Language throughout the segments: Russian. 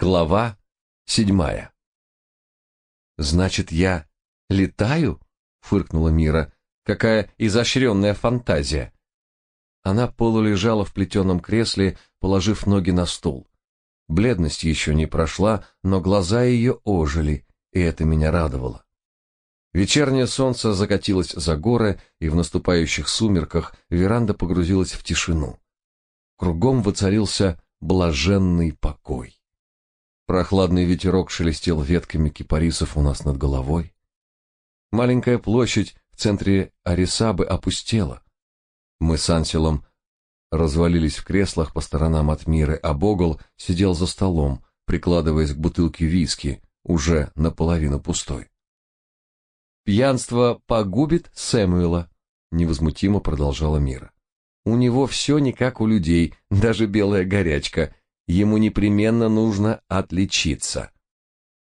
Глава седьмая. Значит, я летаю? фыркнула Мира. Какая изощренная фантазия. Она полулежала в плетеном кресле, положив ноги на стул. Бледность еще не прошла, но глаза ее ожили, и это меня радовало. Вечернее солнце закатилось за горы, и в наступающих сумерках веранда погрузилась в тишину. Кругом воцарился блаженный покой. Прохладный ветерок шелестел ветками кипарисов у нас над головой. Маленькая площадь в центре Арисабы опустела. Мы с Анселом развалились в креслах по сторонам от Миры, а Богол сидел за столом, прикладываясь к бутылке виски, уже наполовину пустой. «Пьянство погубит Сэмюэла», — невозмутимо продолжала Мира. «У него все не как у людей, даже белая горячка, ему непременно нужно отличиться.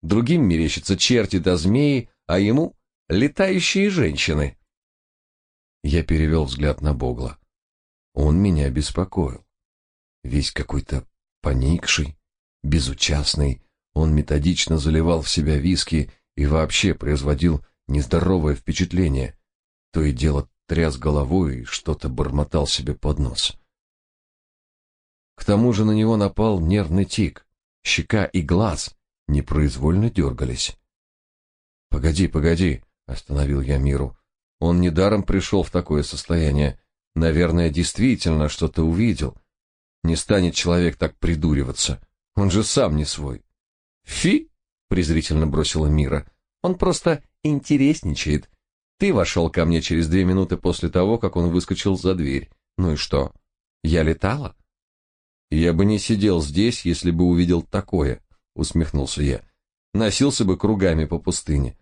Другим мерещатся черти да змеи, а ему — летающие женщины. Я перевел взгляд на Богла. Он меня беспокоил. Весь какой-то поникший, безучастный, он методично заливал в себя виски и вообще производил нездоровое впечатление. То и дело тряс головой и что-то бормотал себе под нос. К тому же на него напал нервный тик. Щека и глаз непроизвольно дергались. «Погоди, погоди», — остановил я Миру. «Он недаром пришел в такое состояние. Наверное, действительно что-то увидел. Не станет человек так придуриваться. Он же сам не свой». «Фи!» — презрительно бросила Мира. «Он просто интересничает. Ты вошел ко мне через две минуты после того, как он выскочил за дверь. Ну и что? Я летала?» Я бы не сидел здесь, если бы увидел такое, усмехнулся я. Носился бы кругами по пустыне.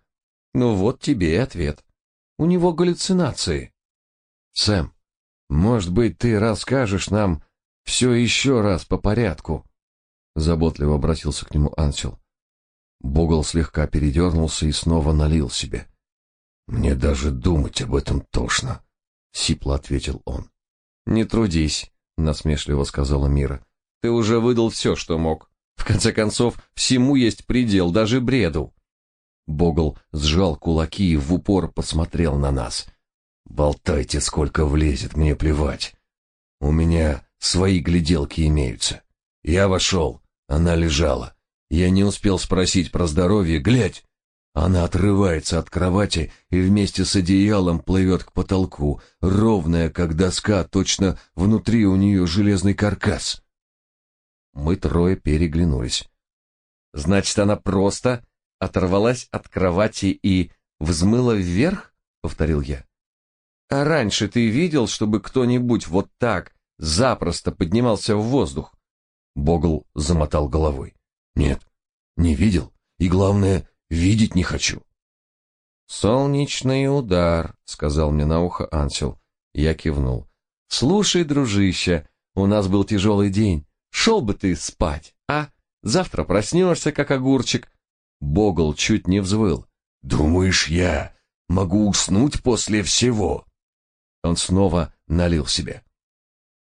Ну вот тебе и ответ. У него галлюцинации. Сэм, может быть, ты расскажешь нам все еще раз по порядку? Заботливо обратился к нему Ансел. Богол слегка передернулся и снова налил себе. Мне даже думать об этом тошно, сипло ответил он. Не трудись, насмешливо сказала Мира. Ты уже выдал все, что мог. В конце концов, всему есть предел, даже бреду. Богл сжал кулаки и в упор посмотрел на нас. Болтайте, сколько влезет, мне плевать. У меня свои гляделки имеются. Я вошел, она лежала. Я не успел спросить про здоровье, глядь, она отрывается от кровати и вместе с одеялом плывет к потолку, ровная, как доска, точно внутри у нее железный каркас. Мы трое переглянулись. Значит, она просто оторвалась от кровати и взмыла вверх, повторил я. А раньше ты видел, чтобы кто-нибудь вот так запросто поднимался в воздух? Богл замотал головой. Нет, не видел. И главное, Видеть не хочу. Солнечный удар, сказал мне на ухо Ансел. Я кивнул. Слушай, дружище, у нас был тяжелый день. Шел бы ты спать, а? Завтра проснешься, как огурчик. Богл чуть не взвыл. Думаешь, я могу уснуть после всего? Он снова налил себе.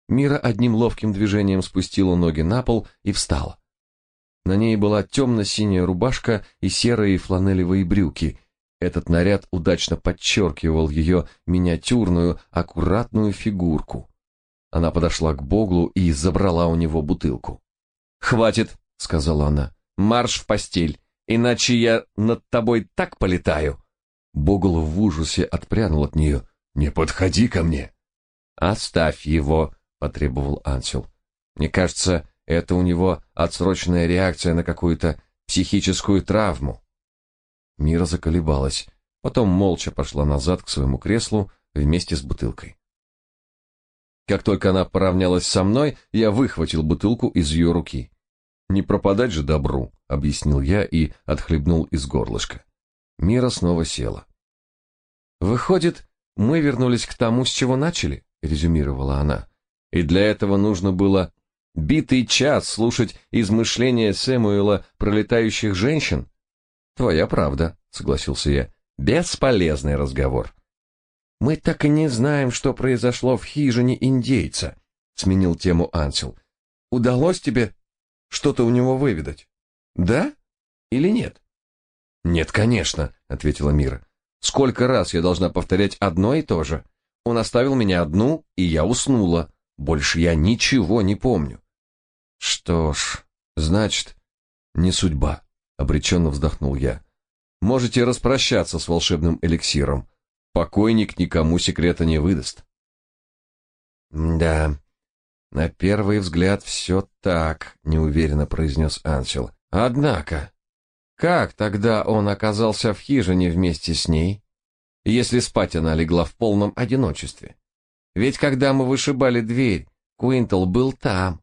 Мира одним ловким движением спустила ноги на пол и встала. На ней была темно-синяя рубашка и серые фланелевые брюки. Этот наряд удачно подчеркивал ее миниатюрную, аккуратную фигурку. Она подошла к Боглу и забрала у него бутылку. «Хватит», — сказала она, — «марш в постель, иначе я над тобой так полетаю». Богл в ужасе отпрянул от нее. «Не подходи ко мне!» «Оставь его», — потребовал Ансел. «Мне кажется, это у него отсроченная реакция на какую-то психическую травму. Мира заколебалась, потом молча пошла назад к своему креслу вместе с бутылкой. Как только она поравнялась со мной, я выхватил бутылку из ее руки. «Не пропадать же добру», — объяснил я и отхлебнул из горлышка. Мира снова села. «Выходит, мы вернулись к тому, с чего начали», — резюмировала она. «И для этого нужно было Битый час слушать измышления Сэмуэла про летающих женщин? Твоя правда, согласился я. Бесполезный разговор. Мы так и не знаем, что произошло в хижине индейца, сменил тему Ансел. Удалось тебе что-то у него выведать? Да или нет? Нет, конечно, ответила Мира. Сколько раз я должна повторять одно и то же? Он оставил меня одну, и я уснула. Больше я ничего не помню. Что ж, значит, не судьба, обреченно вздохнул я. Можете распрощаться с волшебным эликсиром. Покойник никому секрета не выдаст. Да, на первый взгляд все так, неуверенно произнес Ансел. Однако, как тогда он оказался в хижине вместе с ней, если спать она легла в полном одиночестве? Ведь когда мы вышибали дверь, Куинтл был там.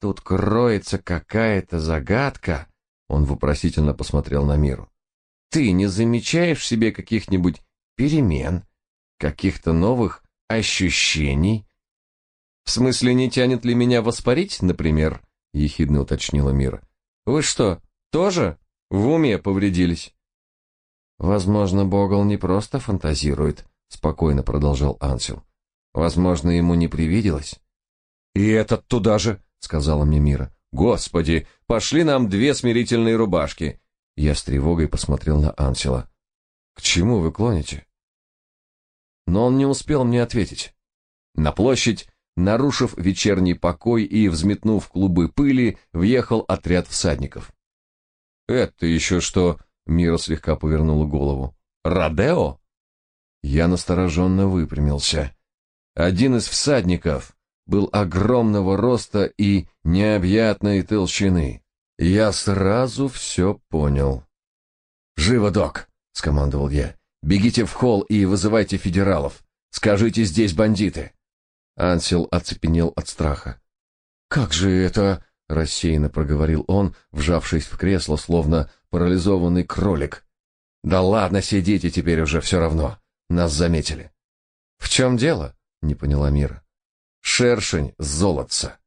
Тут кроется какая-то загадка. Он вопросительно посмотрел на Миру. Ты не замечаешь в себе каких-нибудь перемен, каких-то новых ощущений? В смысле, не тянет ли меня воспарить, например? ехидно уточнила Мира. Вы что, тоже в уме повредились. Возможно, Богл не просто фантазирует, спокойно продолжал Ансел. Возможно, ему не привиделось. И этот туда же, сказала мне Мира. Господи, пошли нам две смирительные рубашки. Я с тревогой посмотрел на Ансела. К чему вы клоните? Но он не успел мне ответить. На площадь, нарушив вечерний покой и взметнув клубы пыли, въехал отряд всадников. «Это еще что?» — Мира слегка повернула голову. «Родео?» Я настороженно выпрямился. Один из всадников был огромного роста и необъятной толщины. Я сразу все понял. «Живо, док!» — скомандовал я. «Бегите в холл и вызывайте федералов. Скажите, здесь бандиты!» Ансел оцепенел от страха. «Как же это...» рассеянно проговорил он, вжавшись в кресло, словно парализованный кролик. Да ладно, сидите теперь уже все равно. Нас заметили. В чем дело? не поняла Мира. Шершень золотца.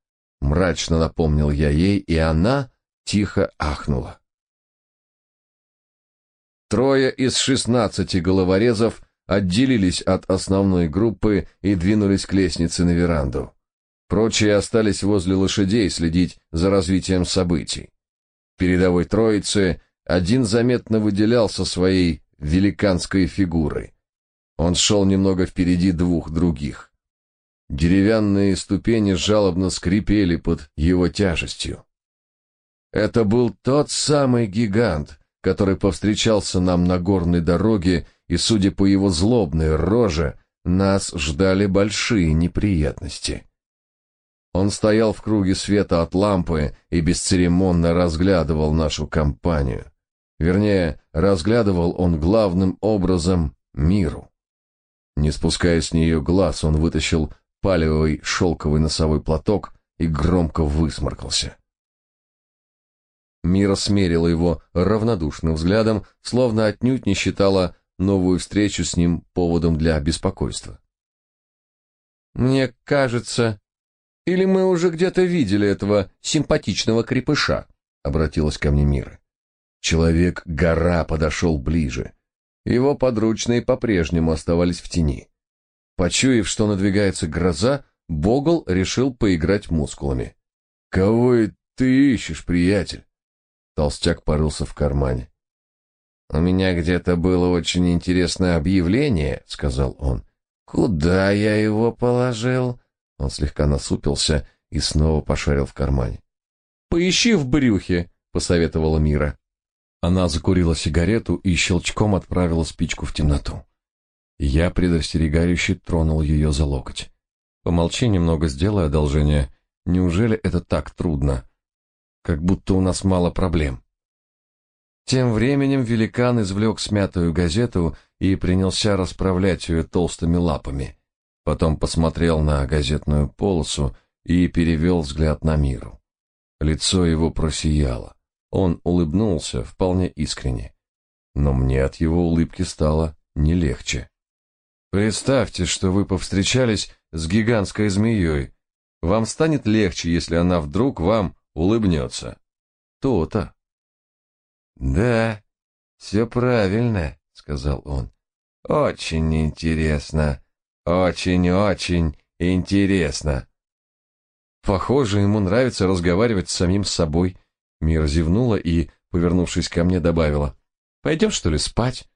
Мрачно напомнил я ей, и она тихо ахнула. Трое из шестнадцати головорезов отделились от основной группы и двинулись к лестнице на веранду. Прочие остались возле лошадей следить за развитием событий. Передовой троице один заметно выделялся своей великанской фигурой. Он шел немного впереди двух других. Деревянные ступени жалобно скрипели под его тяжестью. Это был тот самый гигант, который повстречался нам на горной дороге, и, судя по его злобной роже, нас ждали большие неприятности. Он стоял в круге света от лампы и бесцеремонно разглядывал нашу компанию. Вернее, разглядывал он главным образом миру. Не спуская с нее глаз, он вытащил палевый шелковый носовой платок и громко высморкался. Мира смерила его равнодушным взглядом, словно отнюдь не считала новую встречу с ним поводом для беспокойства. «Мне кажется, или мы уже где-то видели этого симпатичного крепыша? Обратилась ко мне Мира. Человек-гора подошел ближе. Его подручные по-прежнему оставались в тени. Почуяв, что надвигается гроза, Богл решил поиграть мускулами. «Кого ты ищешь, приятель?» Толстяк порылся в кармане. «У меня где-то было очень интересное объявление», — сказал он. «Куда я его положил?» Он слегка насупился и снова пошарил в кармане. «Поищи в брюхе», — посоветовала Мира. Она закурила сигарету и щелчком отправила спичку в темноту. Я предостерегающе тронул ее за локоть. «Помолчи немного, сделай одолжение. Неужели это так трудно? Как будто у нас мало проблем». Тем временем великан извлек смятую газету и принялся расправлять ее толстыми лапами. Потом посмотрел на газетную полосу и перевел взгляд на Миру. Лицо его просияло. Он улыбнулся вполне искренне. Но мне от его улыбки стало не легче. Представьте, что вы повстречались с гигантской змеей. Вам станет легче, если она вдруг вам улыбнется. То-то. Да, все правильно, сказал он. Очень интересно. Очень-очень интересно. Похоже, ему нравится разговаривать с самим собой, Мира зевнула и, повернувшись ко мне, добавила. «Пойдем, что ли, спать?»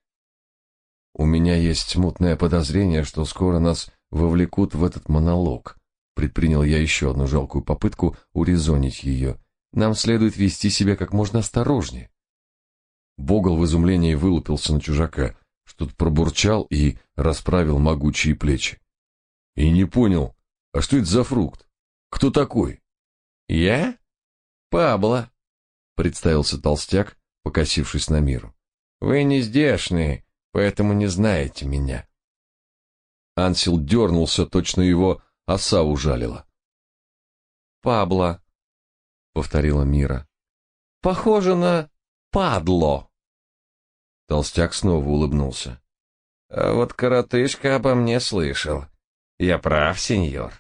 «У меня есть смутное подозрение, что скоро нас вовлекут в этот монолог», предпринял я еще одну жалкую попытку урезонить ее. «Нам следует вести себя как можно осторожнее». Богол в изумлении вылупился на чужака, что-то пробурчал и расправил могучие плечи. И не понял, а что это за фрукт? Кто такой? Я? Пабло, представился толстяк, покосившись на миру. Вы не здешние, поэтому не знаете меня. Ансел дернулся, точно его оса ужалила. Пабло, повторила Мира. Похоже на падло. Толстяк снова улыбнулся. А вот коротышка обо мне слышал. Я прав, сеньор.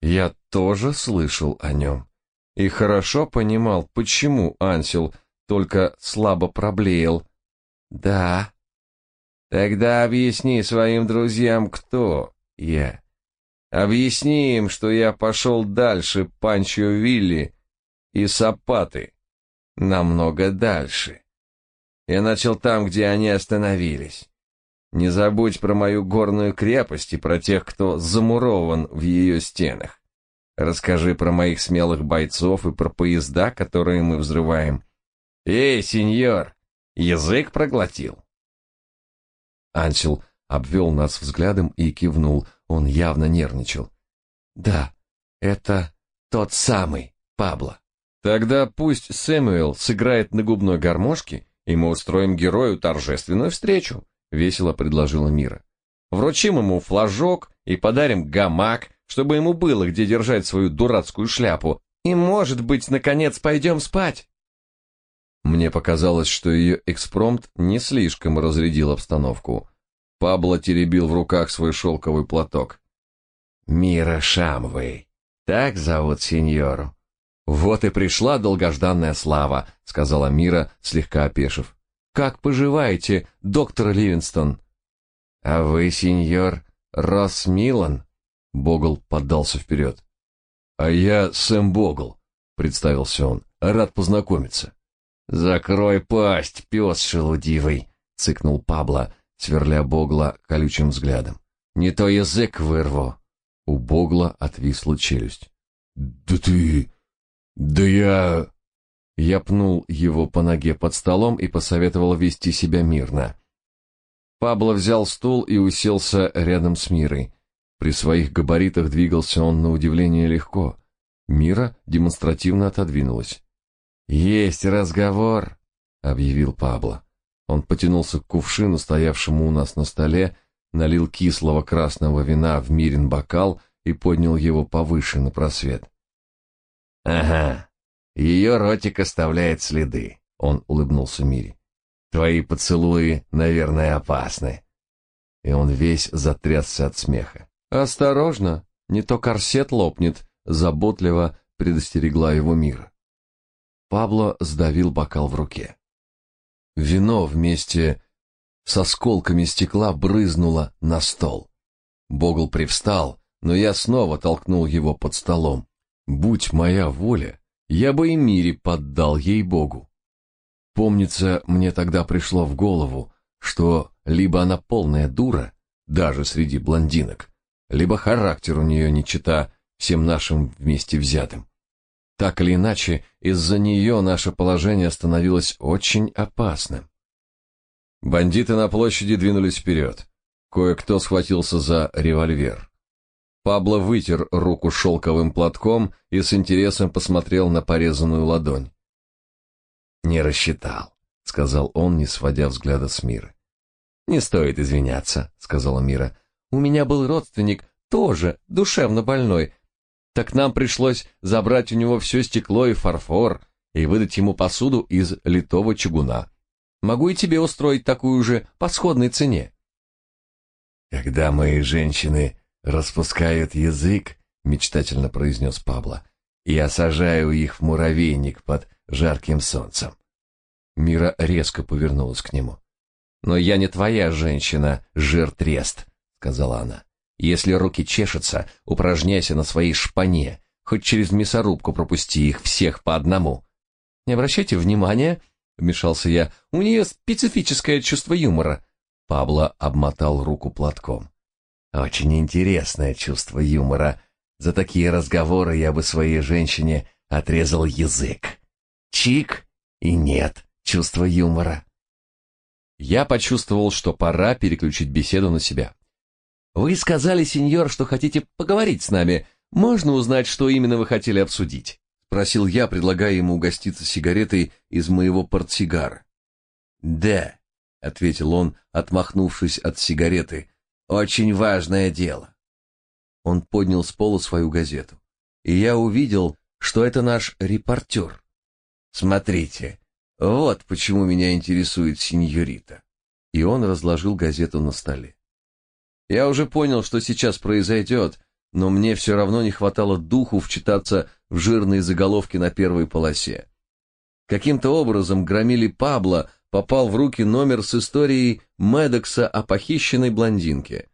Я тоже слышал о нем и хорошо понимал, почему Ансел только слабо проблеял. Да. Тогда объясни своим друзьям, кто я. Объясни им, что я пошел дальше Панчо Вилли и Сапаты. Намного дальше. Я начал там, где они остановились. Не забудь про мою горную крепость и про тех, кто замурован в ее стенах. Расскажи про моих смелых бойцов и про поезда, которые мы взрываем. Эй, сеньор, язык проглотил. Ансел обвел нас взглядом и кивнул. Он явно нервничал. Да, это тот самый Пабло. Тогда пусть Сэмюэл сыграет на губной гармошке, и мы устроим герою торжественную встречу весело предложила Мира. Вручим ему флажок и подарим гамак, чтобы ему было где держать свою дурацкую шляпу. И, может быть, наконец пойдем спать. Мне показалось, что ее экспромт не слишком разрядил обстановку. Пабло теребил в руках свой шелковый платок. Мира Шамвей, так зовут сеньору. Вот и пришла долгожданная слава, сказала Мира, слегка опешив. Как поживаете, доктор Ливинстон? А вы, сеньор Росс Милан? Богл поддался вперед. А я Сэм Богл, представился он. Рад познакомиться. Закрой пасть, пес шелудивый, цыкнул Пабло, сверля Богла колючим взглядом. Не то язык вырву. У Богла отвисла челюсть. Да ты... Да я... Я пнул его по ноге под столом и посоветовал вести себя мирно. Пабло взял стул и уселся рядом с Мирой. При своих габаритах двигался он на удивление легко. Мира демонстративно отодвинулась. «Есть разговор», — объявил Пабло. Он потянулся к кувшину, стоявшему у нас на столе, налил кислого красного вина в Мирин бокал и поднял его повыше на просвет. «Ага, ее ротик оставляет следы. Он улыбнулся Мире. Твои поцелуи, наверное, опасны. И он весь затрясся от смеха. Осторожно, не то корсет лопнет, заботливо предостерегла его Мира. Пабло сдавил бокал в руке. Вино вместе с осколками стекла брызнуло на стол. Богл привстал, но я снова толкнул его под столом. Будь моя воля, я бы и мире поддал ей Богу. Помнится, мне тогда пришло в голову, что либо она полная дура, даже среди блондинок, либо характер у нее не чита всем нашим вместе взятым. Так или иначе, из-за нее наше положение становилось очень опасным. Бандиты на площади двинулись вперед. Кое-кто схватился за револьвер. Пабло вытер руку шелковым платком и с интересом посмотрел на порезанную ладонь. «Не рассчитал», — сказал он, не сводя взгляда с Миры. «Не стоит извиняться», — сказала Мира. «У меня был родственник, тоже душевно больной. Так нам пришлось забрать у него все стекло и фарфор и выдать ему посуду из литого чугуна. Могу и тебе устроить такую же по сходной цене». «Когда мои женщины распускают язык, мечтательно произнес Пабло. Я сажаю их в муравейник под жарким солнцем. Мира резко повернулась к нему. Но я не твоя женщина, жир-трест, сказала она. Если руки чешутся, упражняйся на своей шпане, хоть через мясорубку пропусти их всех по одному. Не обращайте внимания, вмешался я. У нее специфическое чувство юмора. Пабло обмотал руку платком. Очень интересное чувство юмора. За такие разговоры я бы своей женщине отрезал язык. Чик и нет чувства юмора. Я почувствовал, что пора переключить беседу на себя. Вы сказали, сеньор, что хотите поговорить с нами. Можно узнать, что именно вы хотели обсудить? спросил я, предлагая ему угоститься сигаретой из моего портсигара. Да, ответил он, отмахнувшись от сигареты. Очень важное дело. Он поднял с пола свою газету, и я увидел, что это наш репортер. Смотрите, вот почему меня интересует сеньорита. И он разложил газету на столе. Я уже понял, что сейчас произойдет, но мне все равно не хватало духу вчитаться в жирные заголовки на первой полосе. Каким-то образом громили Пабло попал в руки номер с историей Медокса о похищенной блондинке.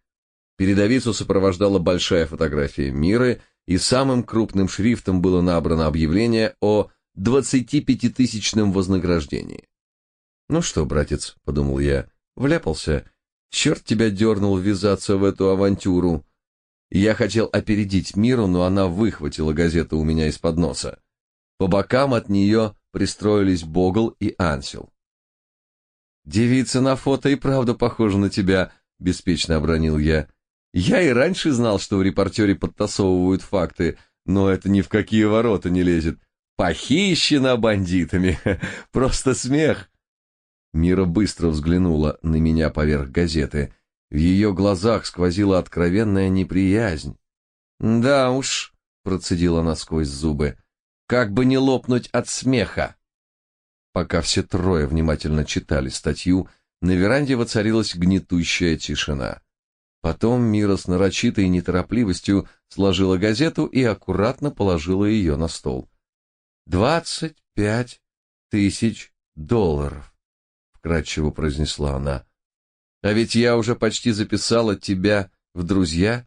Передовицу сопровождала большая фотография Миры, и самым крупным шрифтом было набрано объявление о 25-тысячном вознаграждении. «Ну что, братец», — подумал я, — вляпался. «Черт тебя дернул ввязаться в эту авантюру». Я хотел опередить Миру, но она выхватила газету у меня из-под носа. По бокам от нее пристроились Богл и Ансел. «Девица на фото и правда похожа на тебя», — беспечно обронил я. «Я и раньше знал, что в репортере подтасовывают факты, но это ни в какие ворота не лезет. Похищена бандитами! Просто смех!» Мира быстро взглянула на меня поверх газеты. В ее глазах сквозила откровенная неприязнь. «Да уж», — процедила она сквозь зубы, — «как бы не лопнуть от смеха!» Пока все трое внимательно читали статью, на веранде воцарилась гнетущая тишина. Потом Мира с нарочитой неторопливостью сложила газету и аккуратно положила ее на стол. «Двадцать пять тысяч долларов», — вкратчиво произнесла она. «А ведь я уже почти записала тебя в друзья».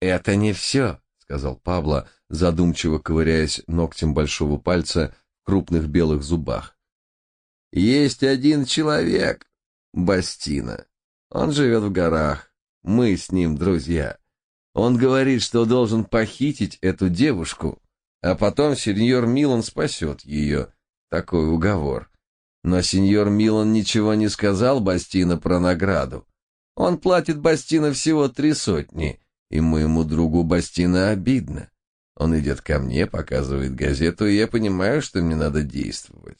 «Это не все», — сказал Пабло, задумчиво ковыряясь ногтем большого пальца крупных белых зубах. Есть один человек, Бастина. Он живет в горах. Мы с ним друзья. Он говорит, что должен похитить эту девушку, а потом сеньор Милан спасет ее. Такой уговор. Но сеньор Милан ничего не сказал Бастина про награду. Он платит Бастина всего три сотни, и моему другу Бастина обидно. Он идет ко мне, показывает газету, и я понимаю, что мне надо действовать.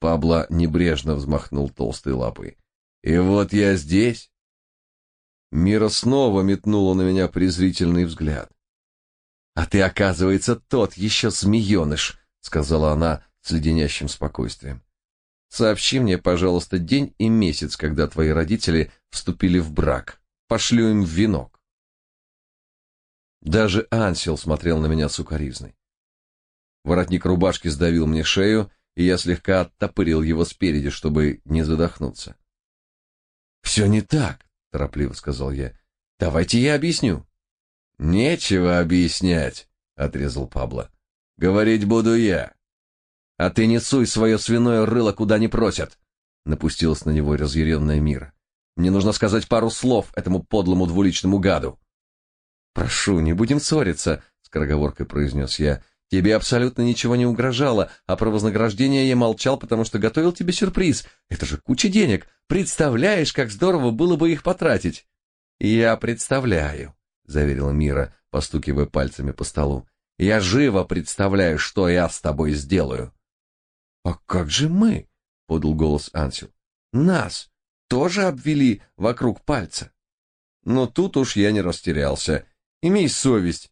Пабло небрежно взмахнул толстой лапой. И вот я здесь. Мира снова метнула на меня презрительный взгляд. А ты, оказывается, тот еще змееныш, сказала она с леденящим спокойствием. Сообщи мне, пожалуйста, день и месяц, когда твои родители вступили в брак. Пошлю им венок. Даже Ансел смотрел на меня сукоризной. Воротник рубашки сдавил мне шею, и я слегка оттопырил его спереди, чтобы не задохнуться. «Все не так», — торопливо сказал я. «Давайте я объясню». «Нечего объяснять», — отрезал Пабло. «Говорить буду я». «А ты не суй свое свиное рыло, куда не просят», — напустилась на него разъяренная мира. «Мне нужно сказать пару слов этому подлому двуличному гаду». «Прошу, не будем ссориться», — скороговоркой произнес я. «Тебе абсолютно ничего не угрожало, а про вознаграждение я молчал, потому что готовил тебе сюрприз. Это же куча денег. Представляешь, как здорово было бы их потратить?» «Я представляю», — заверила Мира, постукивая пальцами по столу. «Я живо представляю, что я с тобой сделаю». «А как же мы?» — подал голос Ансел. «Нас тоже обвели вокруг пальца». Но тут уж я не растерялся Имей совесть,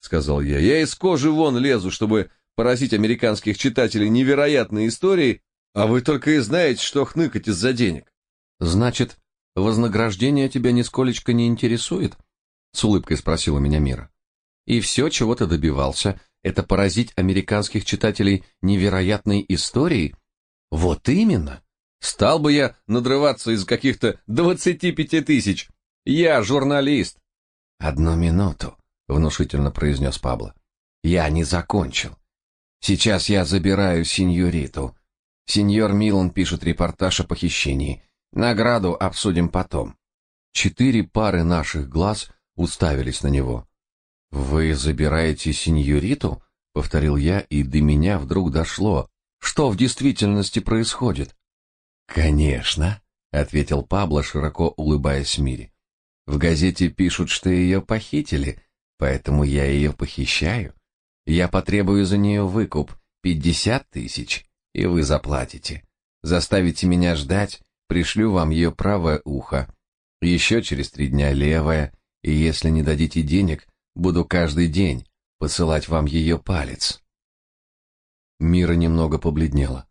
сказал я. Я из кожи вон лезу, чтобы поразить американских читателей невероятной историей, а вы только и знаете, что хныкать из-за денег. Значит, вознаграждение тебя нисколечко не интересует? С улыбкой спросила меня Мира. И все, чего ты добивался, это поразить американских читателей невероятной историей? Вот именно. Стал бы я надрываться из каких-то двадцати пяти тысяч. Я журналист. «Одну минуту», — внушительно произнес Пабло. «Я не закончил. Сейчас я забираю сеньориту. Сеньор Милан пишет репортаж о похищении. Награду обсудим потом. Четыре пары наших глаз уставились на него. Вы забираете сеньориту? повторил я, и до меня вдруг дошло, что в действительности происходит. Конечно, ответил Пабло, широко улыбаясь Мире. В газете пишут, что ее похитили, поэтому я ее похищаю. Я потребую за нее выкуп пятьдесят тысяч, и вы заплатите. Заставите меня ждать, пришлю вам ее правое ухо. Еще через три дня левое, и если не дадите денег, буду каждый день посылать вам ее палец. Мира немного побледнела.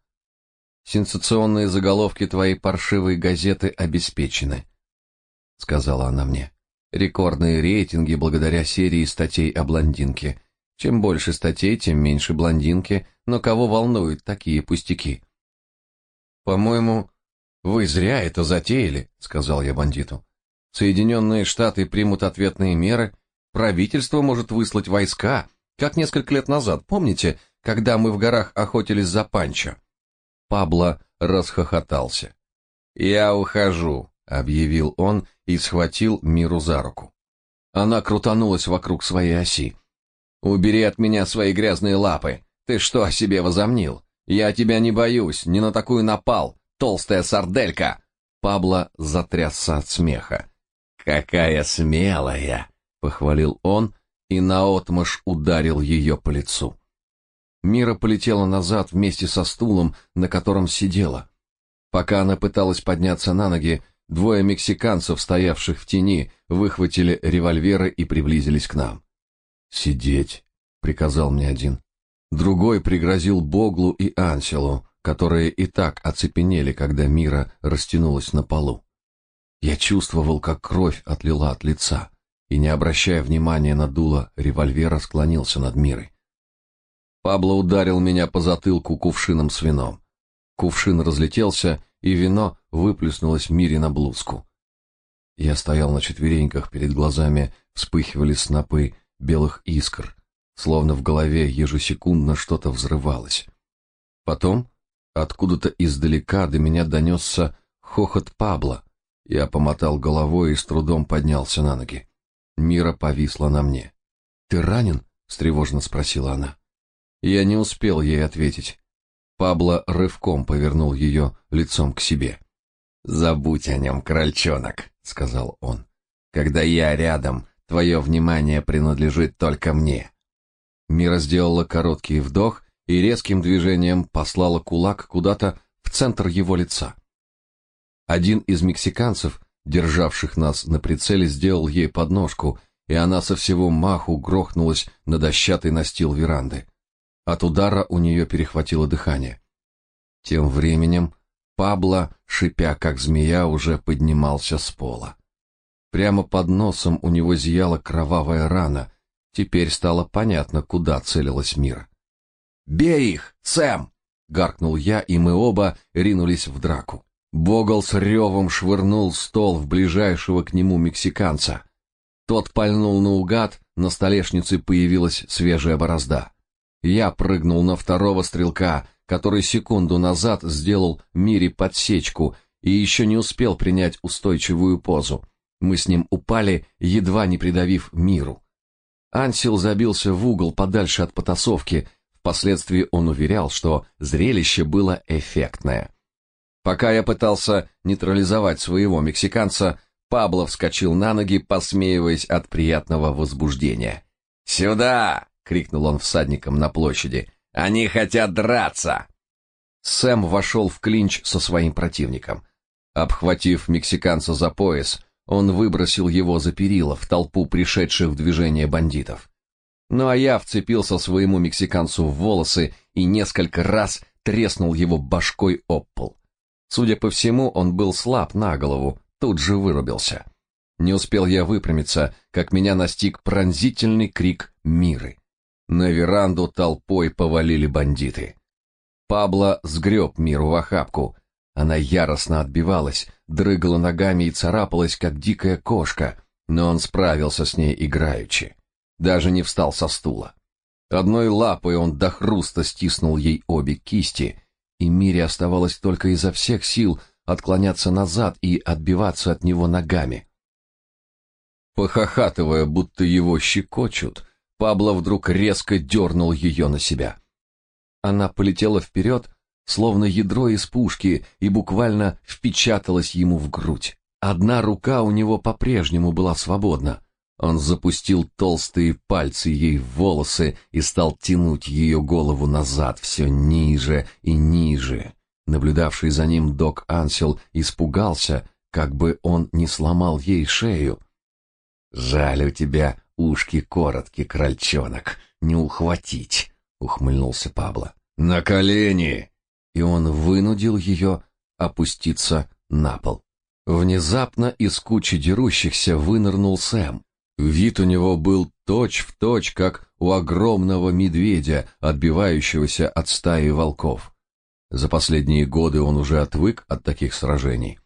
Сенсационные заголовки твоей паршивой газеты обеспечены, сказала она мне. Рекордные рейтинги благодаря серии статей о блондинке. Чем больше статей, тем меньше блондинки, но кого волнуют такие пустяки? По-моему, вы зря это затеяли, сказал я бандиту. Соединенные Штаты примут ответные меры, правительство может выслать войска, как несколько лет назад, помните, когда мы в горах охотились за Панчо? Пабло расхохотался. «Я ухожу», — объявил он и схватил Миру за руку. Она крутанулась вокруг своей оси. Убери от меня свои грязные лапы. Ты что о себе возомнил? Я тебя не боюсь, не на такую напал, толстая сарделька. Пабло затрясся от смеха. Какая смелая, похвалил он и наотмашь ударил ее по лицу. Мира полетела назад вместе со стулом, на котором сидела. Пока она пыталась подняться на ноги, двое мексиканцев, стоявших в тени, выхватили револьверы и приблизились к нам. «Сидеть», — приказал мне один. Другой пригрозил Боглу и Анселу, которые и так оцепенели, когда Мира растянулась на полу. Я чувствовал, как кровь отлила от лица, и, не обращая внимания на дуло револьвера, склонился над Мирой. Пабло ударил меня по затылку кувшином с вином. Кувшин разлетелся, и вино выплеснулось Мире на блузку. Я стоял на четвереньках, перед глазами вспыхивали снопы белых искр, словно в голове ежесекундно что-то взрывалось. Потом откуда-то издалека до меня донесся хохот Пабло. Я помотал головой и с трудом поднялся на ноги. Мира повисла на мне. «Ты ранен?» — встревоженно спросила она. Я не успел ей ответить. Пабло рывком повернул ее лицом к себе. «Забудь о нем, крольчонок», — сказал он. «Когда я рядом, Твое внимание принадлежит только мне. Мира сделала короткий вдох и резким движением послала кулак куда-то в центр его лица. Один из мексиканцев, державших нас на прицеле, сделал ей подножку, и она со всего маху грохнулась на дощатый настил веранды. От удара у нее перехватило дыхание. Тем временем Пабло, шипя как змея, уже поднимался с пола. Прямо под носом у него зияла кровавая рана. Теперь стало понятно, куда целилась Мира. «Бей их, Сэм!» — гаркнул я, и мы оба ринулись в драку. Богл с ревом швырнул стол в ближайшего к нему мексиканца. Тот пальнул наугад, на столешнице появилась свежая борозда. Я прыгнул на второго стрелка, который секунду назад сделал Мире подсечку и еще не успел принять устойчивую позу. Мы с ним упали, едва не придавив миру. Ансел забился в угол подальше от потасовки. Впоследствии он уверял, что зрелище было эффектное. Пока я пытался нейтрализовать своего мексиканца, Пабло вскочил на ноги, посмеиваясь от приятного возбуждения. «Сюда!» — крикнул он всадникам на площади. «Они хотят драться!» Сэм вошел в клинч со своим противником. Обхватив мексиканца за пояс, он выбросил его за перила в толпу пришедших в движение бандитов. Ну а я вцепился своему мексиканцу в волосы и несколько раз треснул его башкой об пол. Судя по всему, он был слаб на голову, тут же вырубился. Не успел я выпрямиться, как меня настиг пронзительный крик Миры. На веранду толпой повалили бандиты. Пабло сгреб Миру в охапку, она яростно отбивалась, дрыгала ногами и царапалась, как дикая кошка, но он справился с ней играючи. Даже не встал со стула. Одной лапой он до хруста стиснул ей обе кисти, и Мире оставалось только изо всех сил отклоняться назад и отбиваться от него ногами. Похохатывая, будто его щекочут, Пабло вдруг резко дернул ее на себя. Она полетела вперед, словно ядро из пушки, и буквально впечаталась ему в грудь. Одна рука у него по-прежнему была свободна, он запустил толстые пальцы ей в волосы и стал тянуть ее голову назад все ниже и ниже. Наблюдавший за ним док Ансел испугался, как бы он не сломал ей шею. «Жаль у тебя ушки короткие, крольчонок, не ухватить», — ухмыльнулся Пабло. «На колени!» И он вынудил ее опуститься на пол. Внезапно из кучи дерущихся вынырнул Сэм. Вид у него был точь-в-точь, точь, как у огромного медведя, отбивающегося от стаи волков. За последние годы он уже отвык от таких сражений.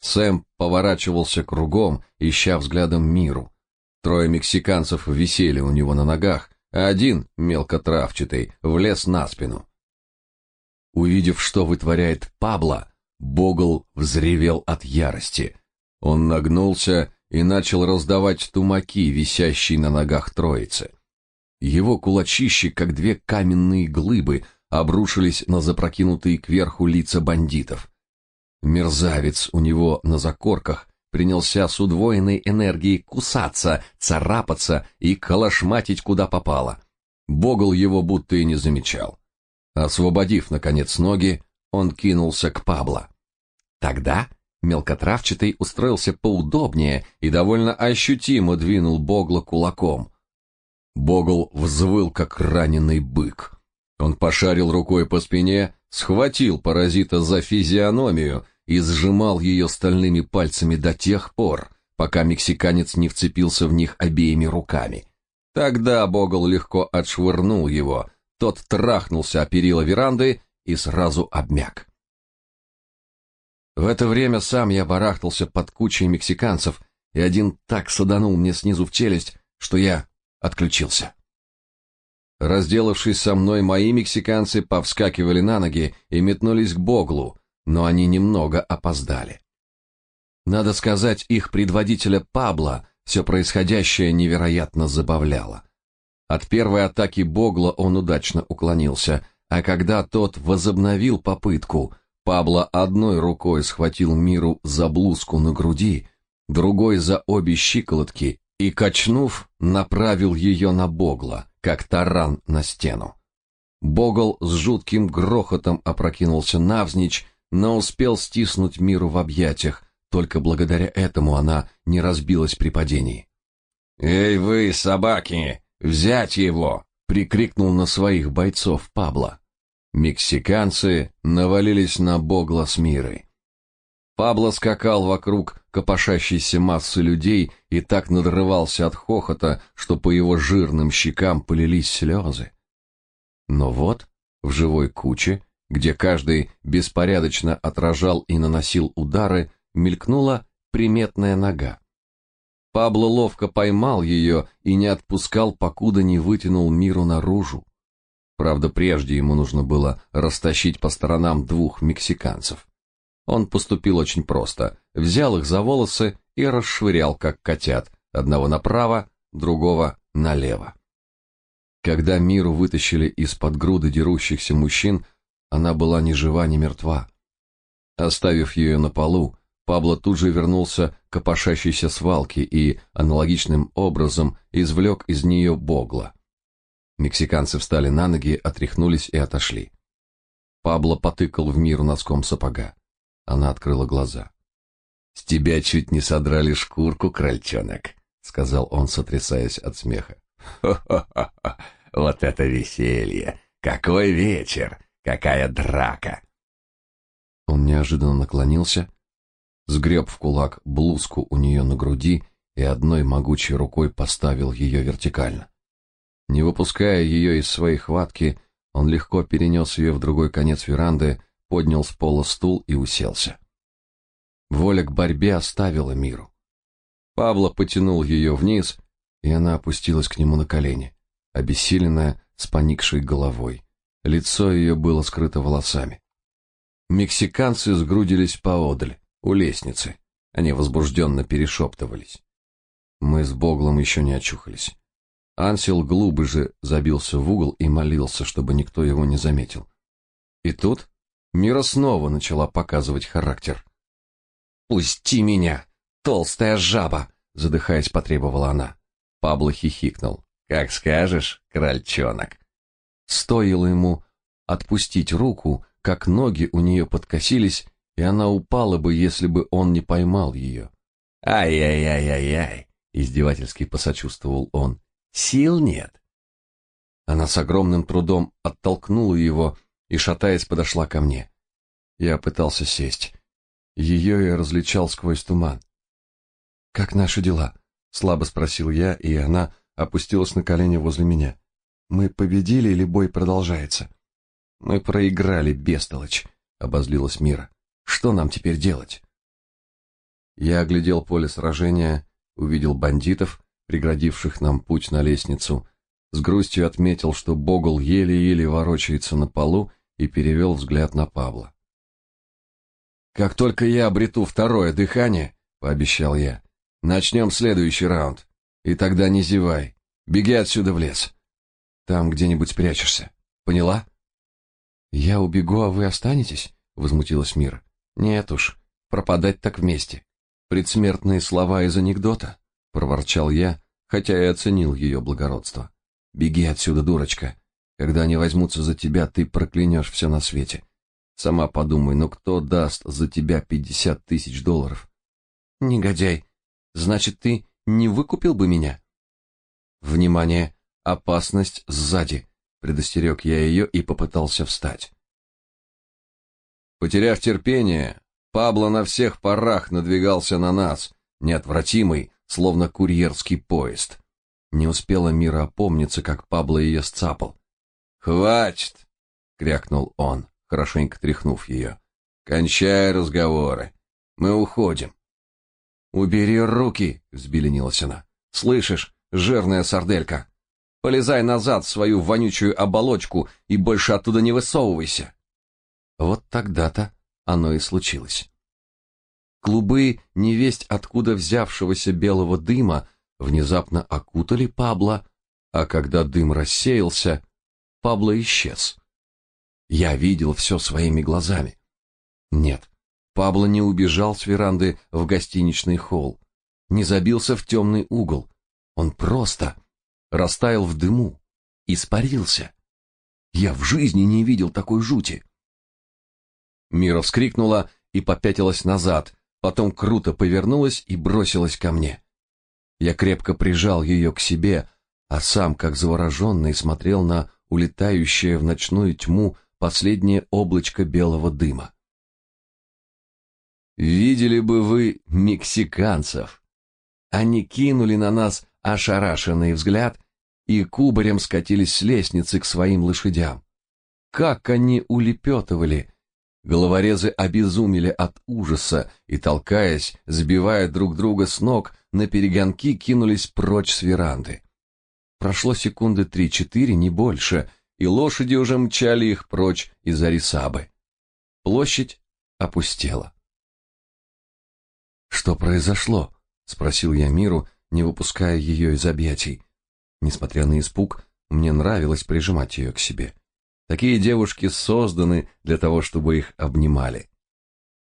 Сэм поворачивался кругом, ища взглядом миру. Трое мексиканцев висели у него на ногах, а один, мелкотравчатый, влез на спину. Увидев, что вытворяет Пабло, Богл взревел от ярости. Он нагнулся и начал раздавать тумаки, висящие на ногах троицы. Его кулачищи, как две каменные глыбы, обрушились на запрокинутые кверху лица бандитов. Мерзавец у него на закорках принялся с удвоенной энергией кусаться, царапаться и калашматить куда попало. Богл его будто и не замечал. Освободив, наконец, ноги, он кинулся к Пабло. Тогда Мелкотравчатый устроился поудобнее и довольно ощутимо двинул Богла кулаком. Богл взвыл, как раненый бык. Он пошарил рукой по спине, схватил паразита за физиономию и сжимал ее стальными пальцами до тех пор, пока мексиканец не вцепился в них обеими руками. Тогда Богл легко отшвырнул его, тот трахнулся о перила веранды и сразу обмяк. В это время сам я барахтался под кучей мексиканцев, и один так саданул мне снизу в челюсть, что я отключился. Разделавшись со мной, мои мексиканцы повскакивали на ноги и метнулись к Боглу, но они немного опоздали. Надо сказать, их предводителя Пабло все происходящее невероятно забавляло. От первой атаки Богла он удачно уклонился, а когда тот возобновил попытку, Пабло одной рукой схватил Миру за блузку на груди, другой за обе щиколотки и, качнув, направил ее на Богла, как таран на стену. Богл с жутким грохотом опрокинулся навзничь, но успел стиснуть Миру в объятиях, только благодаря этому она не разбилась при падении. «Эй вы, собаки, взять его!» — прикрикнул на своих бойцов Пабло. Мексиканцы навалились на Богла с мирой. Пабло скакал вокруг копошащейся массы людей и так надрывался от хохота, что по его жирным щекам полились слезы. Но вот, в живой куче, где каждый беспорядочно отражал и наносил удары, мелькнула приметная нога. Пабло ловко поймал ее и не отпускал, покуда не вытянул миру наружу. Правда, прежде ему нужно было растащить по сторонам двух мексиканцев. Он поступил очень просто. Взял их за волосы и расшвырял, как котят, одного направо, другого налево. Когда Миру вытащили из-под груды дерущихся мужчин, она была ни жива, ни мертва. Оставив ее на полу, Пабло тут же вернулся к опошащейся свалке и аналогичным образом извлек из нее Богла. Мексиканцы встали на ноги, отряхнулись и отошли. Пабло потыкал в миру носком сапога. Она открыла глаза. «С тебя чуть не содрали шкурку, крольчонок», — сказал он, сотрясаясь от смеха. «Хо-хо-хо! Вот это веселье! Какой вечер! Какая драка!» Он неожиданно наклонился, сгреб в кулак блузку у нее на груди и одной могучей рукой поставил ее вертикально. Не выпуская ее из своей хватки, он легко перенес ее в другой конец веранды, поднял с пола стул и уселся. Воля к борьбе оставила миру. Пабло потянул ее вниз, и она опустилась к нему на колени, обессиленная, с поникшей головой. Лицо ее было скрыто волосами. Мексиканцы сгрудились поодаль, у лестницы. Они возбужденно перешептывались. Мы с Боглом еще не очухались. Ансел глубже забился в угол и молился, чтобы никто его не заметил. И тут Мира снова начала показывать характер. «Пусти меня, толстая жаба!» — задыхаясь, потребовала она. Пабло хихикнул. «Как скажешь, крольчонок!» Стоило ему отпустить руку, как ноги у нее подкосились, и она упала бы, если бы он не поймал ее. «Ай-яй-яй-яй-яй!» — издевательски посочувствовал он. «Сил нет!» Она с огромным трудом оттолкнула его и, шатаясь, подошла ко мне. Я пытался сесть. Ее я различал сквозь туман. «Как наши дела?» — слабо спросил я, и она опустилась на колени возле меня. «Мы победили или бой продолжается?» «Мы проиграли, бестолочь», — обозлилась Мира. «Что нам теперь делать?» Я оглядел поле сражения, увидел бандитов, преградивших нам путь на лестницу, с грустью отметил, что Богол еле-еле ворочается на полу и перевел взгляд на Павла. «Как только я обрету второе дыхание», — пообещал я, — «начнем следующий раунд. И тогда не зевай. Беги отсюда в лес. Там где-нибудь спрячешься. Поняла?» «Я убегу, а вы останетесь?» — возмутилась Мира. «Нет уж, пропадать так вместе. Предсмертные слова из анекдота», — проворчал я, хотя и оценил ее благородство. «Беги отсюда, дурочка. Когда они возьмутся за тебя, ты проклянешь все на свете. Сама подумай, ну кто даст за тебя пятьдесят тысяч долларов? Негодяй, значит, ты не выкупил бы меня? Внимание, опасность сзади, предостерег я ее и попытался встать. Потеряв терпение, Пабло на всех парах надвигался на нас, неотвратимый, словно курьерский поезд. Не успела Мира опомниться, как Пабло ее сцапал. «Хватит!» — крякнул он, хорошенько тряхнув ее. «Кончай разговоры. Мы уходим». «Убери руки!» — взбеленилась она. «Слышишь, жирная сарделька? Полезай назад в свою вонючую оболочку и больше оттуда не высовывайся!» Вот тогда-то оно и случилось. Клубы невесть откуда взявшегося белого дыма внезапно окутали Пабло, а когда дым рассеялся, Пабло исчез. Я видел все своими глазами. Нет, Пабло не убежал с веранды в гостиничный холл, не забился в темный угол. Он просто растаял в дыму, испарился. Я в жизни не видел такой жути. Мира вскрикнула и попятилась назад, потом круто повернулась и бросилась ко мне. Я крепко прижал ее к себе, а сам, как завороженный, смотрел на улетающее в ночную тьму последнее облачко белого дыма. Видели бы вы мексиканцев. Они кинули на нас ошарашенный взгляд и кубарем скатились с лестницы к своим лошадям. Как они улепетывали! Головорезы обезумели от ужаса и, толкаясь, сбивая друг друга с ног, на перегонки кинулись прочь с веранды. Прошло секунды три-четыре, не больше, и лошади уже мчали их прочь из Арисабы. Площадь опустела. «Что произошло?» — спросил я Миру, не выпуская ее из объятий. Несмотря на испуг, мне нравилось прижимать ее к себе. Такие девушки созданы для того, чтобы их обнимали.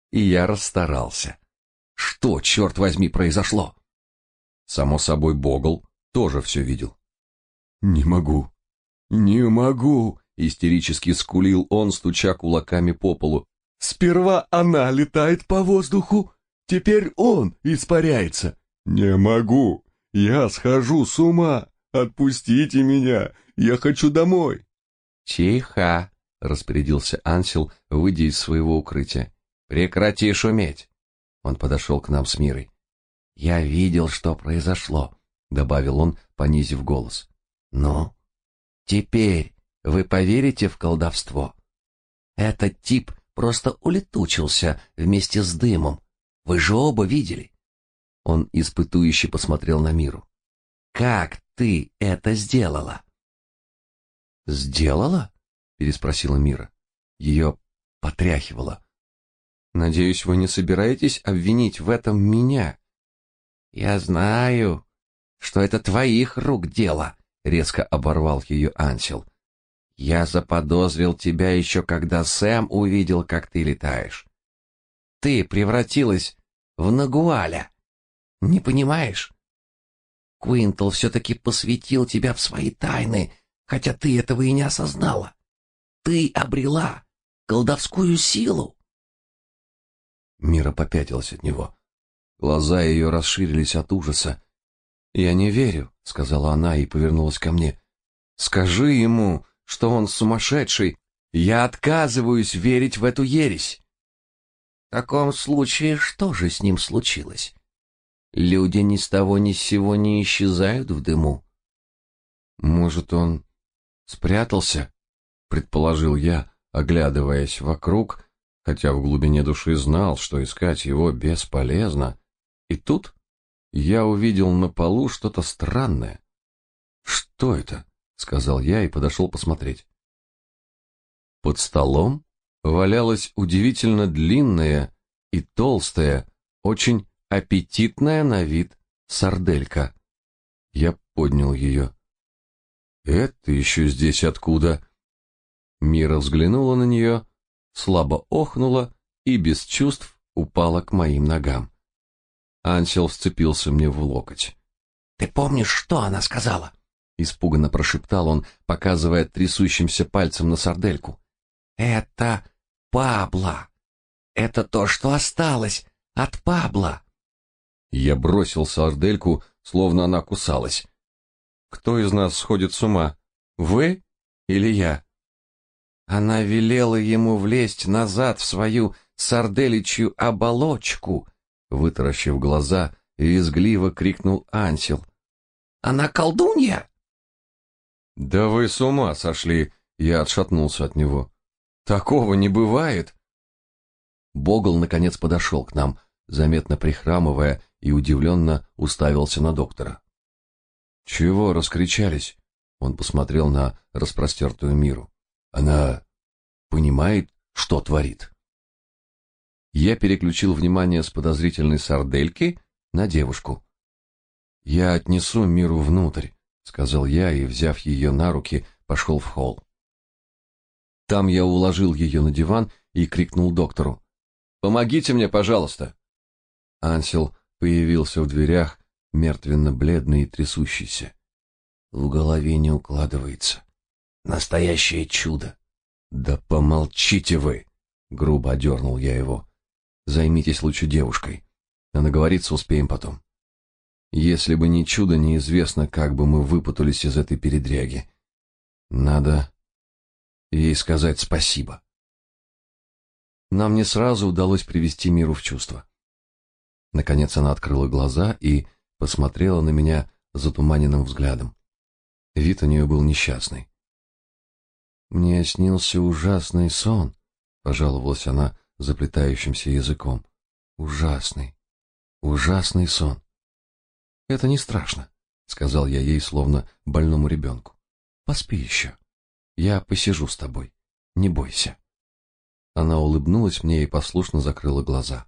И я расстарался. Что, черт возьми, произошло? Само собой, Богл тоже все видел. «Не могу, не могу!» — истерически скулил он, стуча кулаками по полу. «Сперва она летает по воздуху, теперь он испаряется!» «Не могу! Я схожу с ума! Отпустите меня! Я хочу домой!» «Тихо!» — распорядился Ансел, выйдя из своего укрытия. «Прекрати шуметь!» Он подошел к нам с Мирой. «Я видел, что произошло», — добавил он, понизив голос. Ну, теперь вы поверите в колдовство? Этот тип просто улетучился вместе с дымом. Вы же оба видели. Он испытующе посмотрел на миру. Как ты это сделала? Сделала? переспросила Мира. Ее потряхивало. Надеюсь, вы не собираетесь обвинить в этом меня. Я знаю, что это твоих рук дело, резко оборвал ее Ансел. Я заподозрил тебя еще когда Сэм увидел, как ты летаешь. Ты превратилась в Нагуаля. Не понимаешь? Куинтл все-таки посвятил тебя в свои тайны, хотя ты этого и не осознала. Ты обрела колдовскую силу. Мира попятилась от него. Глаза ее расширились от ужаса. «Я не верю», — сказала она и повернулась ко мне. «Скажи ему, что он сумасшедший. Я отказываюсь верить в эту ересь». «В таком случае что же с ним случилось? Люди ни с того ни с сего не исчезают в дыму». «Может, он спрятался?» — предположил я, оглядываясь вокруг, хотя в глубине души знал, что искать его бесполезно. И тут я увидел на полу что-то странное. «Что это?» — сказал я и подошел посмотреть. Под столом валялась удивительно длинная и толстая, очень аппетитная на вид сарделька. Я поднял ее. «Это еще здесь откуда?» Мира взглянула на нее, слабо охнула и без чувств упала к моим ногам. Ансел вцепился мне в локоть. «Ты помнишь, что она сказала?» Испуганно прошептал он, показывая трясущимся пальцем на сардельку. «Это Пабло! Это то, что осталось от Пабло!» Я бросил сардельку, словно она кусалась. «Кто из нас сходит с ума? Вы или я?» Она велела ему влезть назад в свою сарделичью оболочку, Вытаращив глаза, визгливо крикнул Ансел. «Она колдунья!» «Да вы с ума сошли!» Я отшатнулся от него. «Такого не бывает!» Богл наконец подошел к нам, заметно прихрамывая и удивленно уставился на доктора. «Чего раскричались?» Он посмотрел на распростертую миру. «Она понимает, что творит?» Я переключил внимание с подозрительной сардельки на девушку. «Я отнесу миру внутрь», — сказал я и, взяв ее на руки, пошел в холл. Там я уложил ее на диван и крикнул доктору. «Помогите мне, пожалуйста!» Ансел появился в дверях, мертвенно-бледный и трясущийся. В голове не укладывается. Настоящее чудо. Да помолчите вы, грубо одернул я его. Займитесь лучше девушкой. А наговориться успеем потом. Если бы не чудо, неизвестно, как бы мы выпутались из этой передряги. Надо ей сказать спасибо. Нам не сразу удалось привести Миру в чувство. Наконец она открыла глаза и посмотрела на меня затуманенным взглядом. Вид у нее был несчастный. Мне снился ужасный сон, пожаловалась она заплетающимся языком. Ужасный, ужасный сон. Это не страшно, сказал я ей, словно больному ребенку. Поспи еще. Я посижу с тобой. Не бойся. Она улыбнулась мне и послушно закрыла глаза.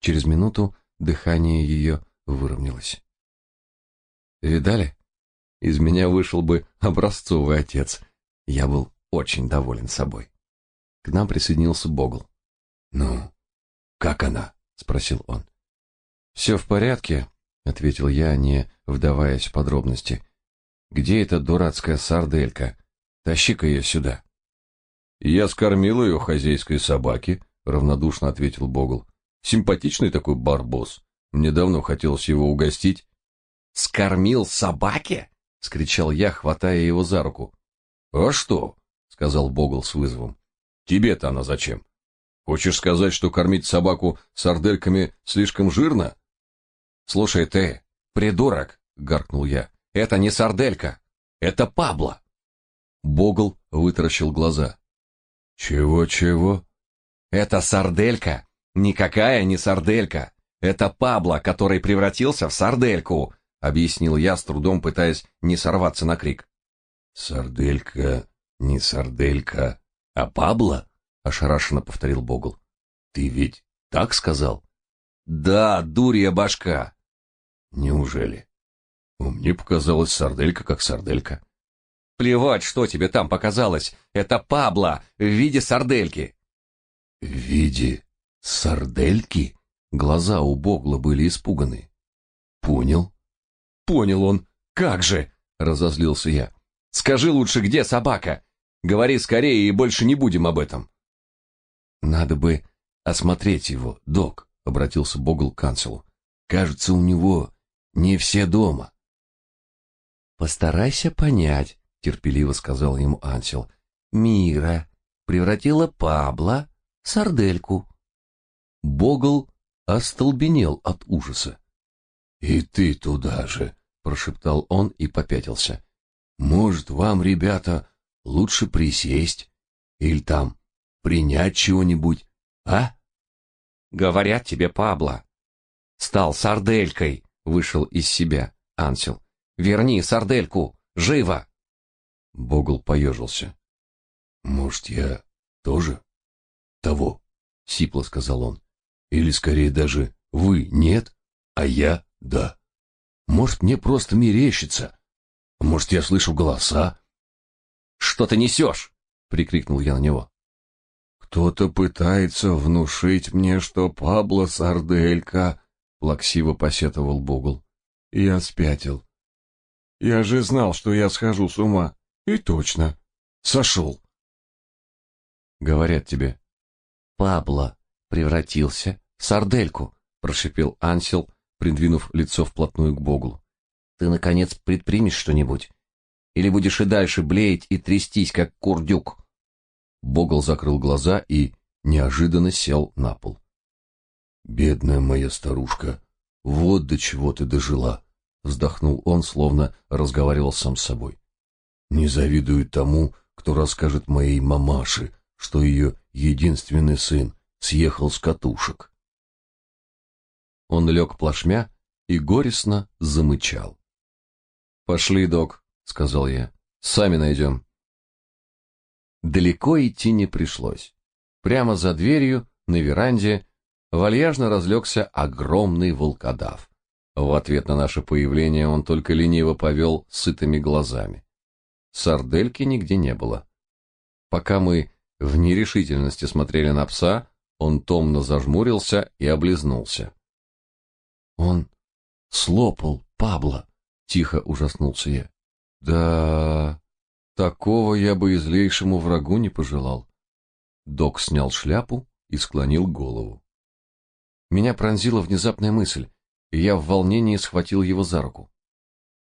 Через минуту дыхание ее выровнялось. Видали? Из меня вышел бы образцовый отец. Я был очень доволен собой. К нам присоединился Богл. «Ну, как она?» — спросил он. «Все в порядке», — ответил я, не вдаваясь в подробности. «Где эта дурацкая сарделька? Тащи-ка ее сюда». «Я скормил ее хозяйской собаке», — равнодушно ответил Богл. «Симпатичный такой барбос. Мне давно хотелось его угостить». «Скормил собаке?» — скричал я, хватая его за руку. «А что?» — сказал Богл с вызовом. «Тебе-то она зачем? Хочешь сказать, что кормить собаку сардельками слишком жирно? Слушай ты, придурок, гаркнул я. Это не сарделька, это Пабло. Богл вытаращил глаза. Чего, чего? Это сарделька, никакая не сарделька. Это Пабло, который превратился в сардельку, объяснил я с трудом, пытаясь не сорваться на крик. Сарделька Не сарделька, а Пабло? ошарашенно повторил Богл. Ты ведь так сказал? Да, дурья башка. Неужели? Мне показалось сарделька как сарделька. Плевать, что тебе там показалось. Это Пабло в виде сардельки. В виде сардельки? Глаза у Богла были испуганы. Понял? Понял он. Как же? Разозлился я. Скажи лучше, где собака? Говори скорее и больше не будем об этом. Надо бы осмотреть его, док, обратился Богл к канцелу. Кажется, у него не все дома. Постарайся понять, терпеливо сказал ему Ансел. Мира превратила Пабла в сардельку. Богл остолбенел от ужаса. И ты туда же, прошептал он и попятился. Может, вам, ребята, лучше присесть или там принять чего-нибудь, а? Говорят тебе, Пабло. Стал сарделькой, вышел из себя Ансел. Верни сардельку, живо. Богл поежился. Может, я тоже того, сипло сказал он. Или скорее даже вы нет, а я да. Может, мне просто мерещится. Может, я слышу голоса? Что ты несешь? прикрикнул я на него. Кто-то пытается внушить мне, что Пабло Сарделька, плаксиво посетовал Богл. Я спятил. Я же знал, что я схожу с ума. И точно. Сошел. Говорят тебе. Пабло превратился в сардельку, прошипел Ансел, придвинув лицо вплотную к Боглу. Ты наконец предпримешь что-нибудь или будешь и дальше блеять и трястись как курдюк? Богл закрыл глаза и неожиданно сел на пол. Бедная моя старушка, вот до чего ты дожила, вздохнул он, словно разговаривал сам с собой. Не завидую тому, кто расскажет моей мамаше, что ее единственный сын съехал с катушек. Он лег плашмя и горестно замычал. Пошли, док, сказал я. Сами найдем». Далеко идти не пришлось. Прямо за дверью на веранде вальяжно разлегся огромный волкодав. В ответ на наше появление он только лениво повел сытыми глазами. Сардельки нигде не было. Пока мы в нерешительности смотрели на пса, он томно зажмурился и облизнулся. Он слопал Пабло, тихо ужаснулся я. Да, такого я бы и злейшему врагу не пожелал. Док снял шляпу и склонил голову. Меня пронзила внезапная мысль, и я в волнении схватил его за руку.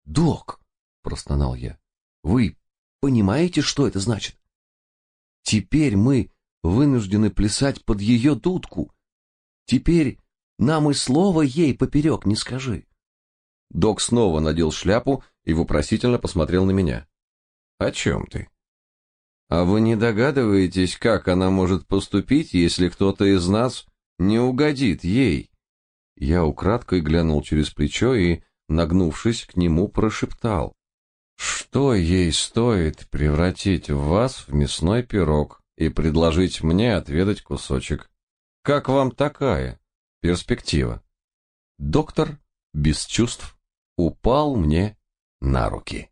"Док", простонал я. "Вы понимаете, что это значит? Теперь мы вынуждены плясать под ее дудку. Теперь нам и слова ей поперек не скажи". Док снова надел шляпу и вопросительно посмотрел на меня. "О чем ты?" "А вы не догадываетесь, как она может поступить, если кто-то из нас не угодит ей?" Я украдкой глянул через плечо и, нагнувшись к нему, прошептал: "Что ей стоит превратить вас в мясной пирог и предложить мне отведать кусочек? Как вам такая перспектива?" Доктор без чувств упал мне на руки.